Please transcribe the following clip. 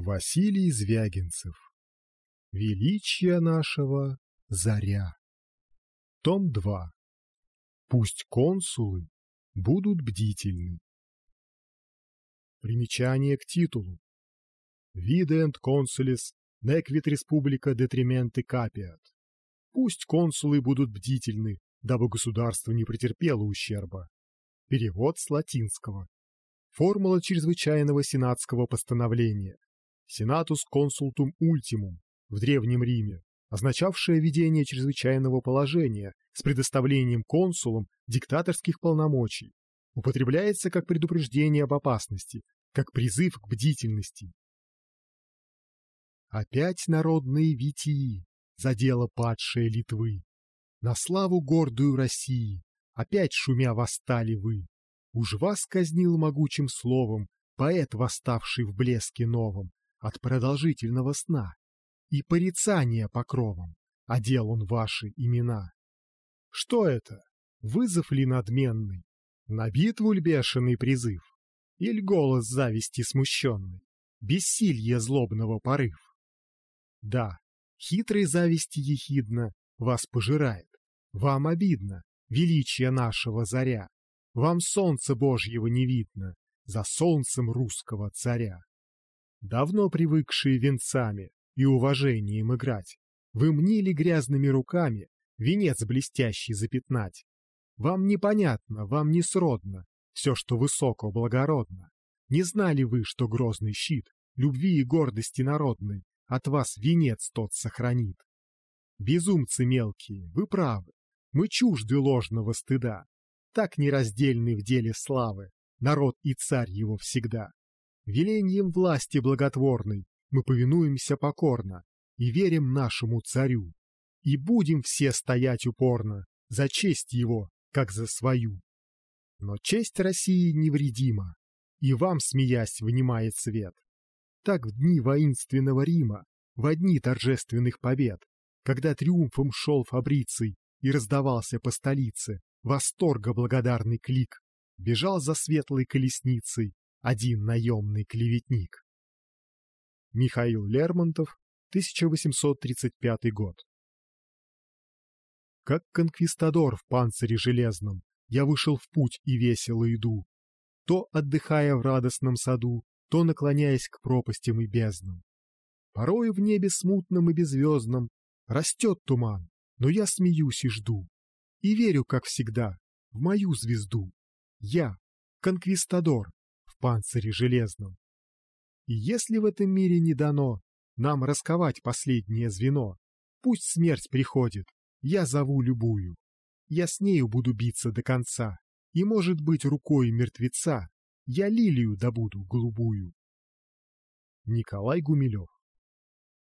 Василий Звягинцев. Величие нашего заря. Том 2. Пусть консулы будут бдительны. Примечание к титулу. Видеент консулис неквит республика детрименты капиат. Пусть консулы будут бдительны, дабы государство не претерпело ущерба. Перевод с латинского. Формула чрезвычайного сенатского постановления. Senatus consultum ultimum в Древнем Риме, означавшее введение чрезвычайного положения с предоставлением консулам диктаторских полномочий, употребляется как предупреждение об опасности, как призыв к бдительности. Опять народные витии за дело падшей Литвы. На славу гордую России опять шумя восстали вы. Уж вас казнил могучим словом поэт, восставший в блеске новом, от продолжительного сна, и порицания покровом одел он ваши имена. Что это? Вызов ли надменный? На битву ль бешеный призыв? Иль голос зависти смущенный? Бессилье злобного порыв? Да, хитрой зависти ехидно вас пожирает. Вам обидно, величие нашего заря. Вам солнце Божьего не видно, за солнцем русского царя давно привыкшие венцами и уважением играть, вы мнили грязными руками венец блестящий запятнать. Вам непонятно, вам не сродно все, что высоко благородно. Не знали вы, что грозный щит любви и гордости народной от вас венец тот сохранит. Безумцы мелкие, вы правы, мы чужды ложного стыда, так нераздельны в деле славы, народ и царь его всегда. Велением власти благотворной мы повинуемся покорно и верим нашему царю, и будем все стоять упорно за честь его, как за свою. Но честь России невредима, и вам, смеясь, внимает свет. Так в дни воинственного Рима, в дни торжественных побед, когда триумфом шел Фабриций и раздавался по столице восторга благодарный клик, бежал за светлой колесницей один наемный клеветник. Михаил Лермонтов, 1835 год. Как конквистадор в панцире железном, я вышел в путь и весело иду, то отдыхая в радостном саду, то наклоняясь к пропастям и безднам. Порой в небе смутном и беззвездном растет туман, но я смеюсь и жду, и верю, как всегда, в мою звезду. Я, конквистадор, панцире железном. И если в этом мире не дано нам расковать последнее звено, пусть смерть приходит, я зову любую. Я с нею буду биться до конца, и, может быть, рукой мертвеца я лилию добуду голубую. Николай Гумилев